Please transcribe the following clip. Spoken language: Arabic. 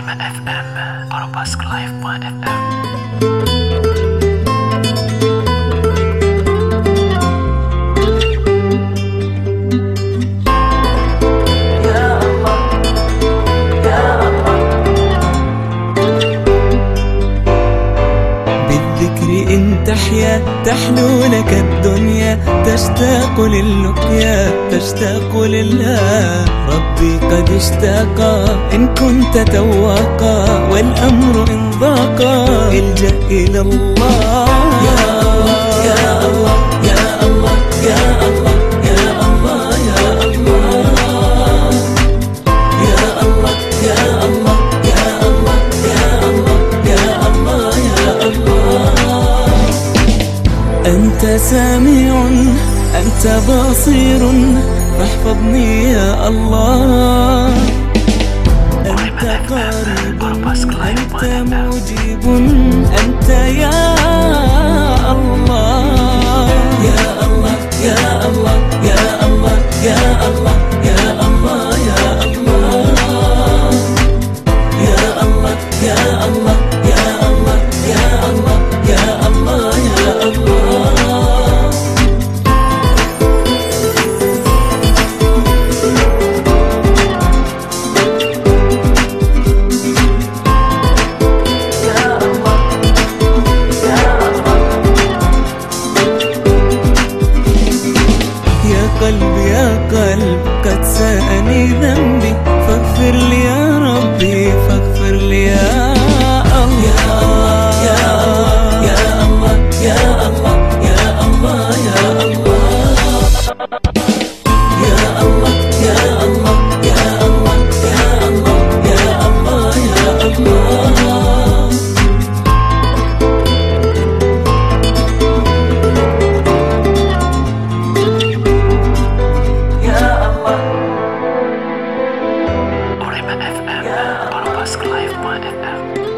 Live FM, Poropas Live FM. إن تحيا تحلو لك الدنيا تشتاق للقيا تشتاق لله. ربي قد اشتاقا إن كنت تواقا والأمر إن ضاقا. الجأ إلى الله. أنت سامع أنت بصير. فاحفظني يا الله. أنت قريب أنت مجيب أنت يا يا قلب قد سأني ذنبي فاغفر لي يا ربي فاغفر لي يا الله FM, Podcast Live.fm.